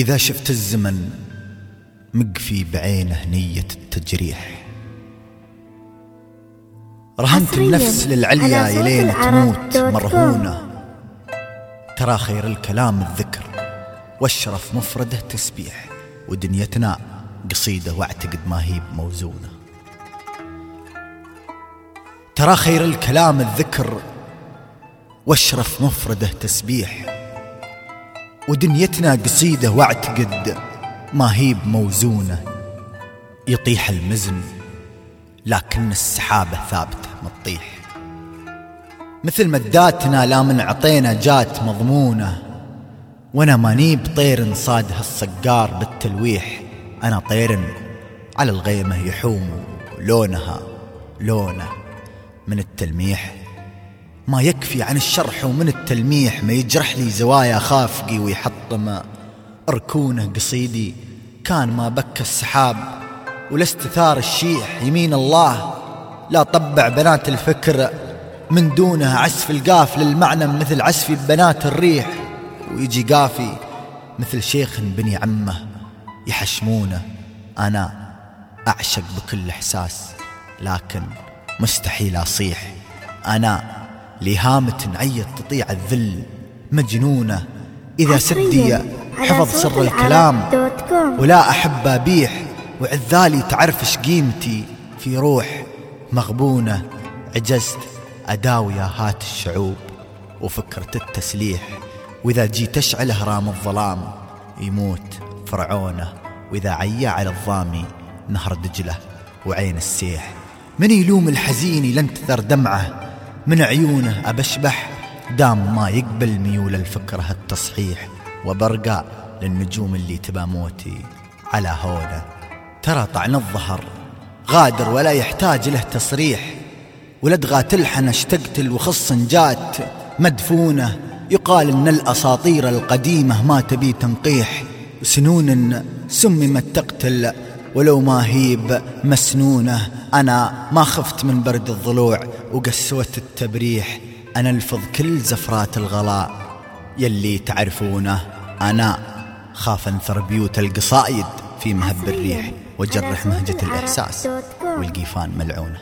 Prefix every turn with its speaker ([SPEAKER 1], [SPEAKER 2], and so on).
[SPEAKER 1] إذا شفت الزمن مقفي بعينه نية التجريح. رهنت النفس للعليا يلين تموت. مرهونة. ترى خير الكلام الذكر والشرف مفرده تسبيح. ودنيتنا قصيدة واعتقد ما هي موزونة ترى خير الكلام الذكر واشرف مفرده تسبيح. ودنيتنا قصيدة واعتقد ما هي بموزونة. يطيح المزن لكن السحابة ثابتة ما تطيح مثل مداتنا لا من عطينا جات مضمونة. وأنا ماني بطير صاد هالصقار بالتلويح. أنا طير على الغيمة يحوم لونها لونة من التلميح. ما يكفي عن الشرح ومن التلميح ما يجرح لي زوايا خافقي ويحطم ركونه قصيدي. كان ما بكى السحاب ولا استثار الشيح يمين الله لا طبع بنات الفكر. من دونها عزف القاف للمعنى مثل عزف بنات الريح. ويجي قافي مثل شيخ بني عمه يحشمونه. أنا أعشق بكل إحساس لكن مستحيل أصيح. أنا لهامة عيت تطيع الذل. مجنونة إذا سدي حفظ سر الكلام. ولا أحب أبيح وعذالي تعرفش قيمتي. في روح مغبونة عجزت أداوي هات الشعوب. وفكرة التسليح وإذا جيت أشعل هرام الظلام. يموت فرعونه وإذا عيا على الظامي نهر دجلة وعين السيح. من يلوم الحزين لنتثر دمعه من عيونه أبشبح. دام ما يقبل ميول الفكرة التصحيح وبرقع للنجوم اللي تبى موتي على هونه ترى طعن الظهر غادر ولا يحتاج له تصريح. ولدغى تلحن اشتقتل وخص جات مدفونة. يقال إن الأساطير القديمة ما تبي تنقيح. سنون سممت تقتل ولو ما هيب مسنونة. أنا ما خفت من برد الضلوع وقسوة التبريح. أنا الفظ كل زفرات الغلاء يلي تعرفونه. أنا خاف أنثر بيوت القصايد في مهب الريح وجرح مهجة الإحساس والقيفان ملعونة.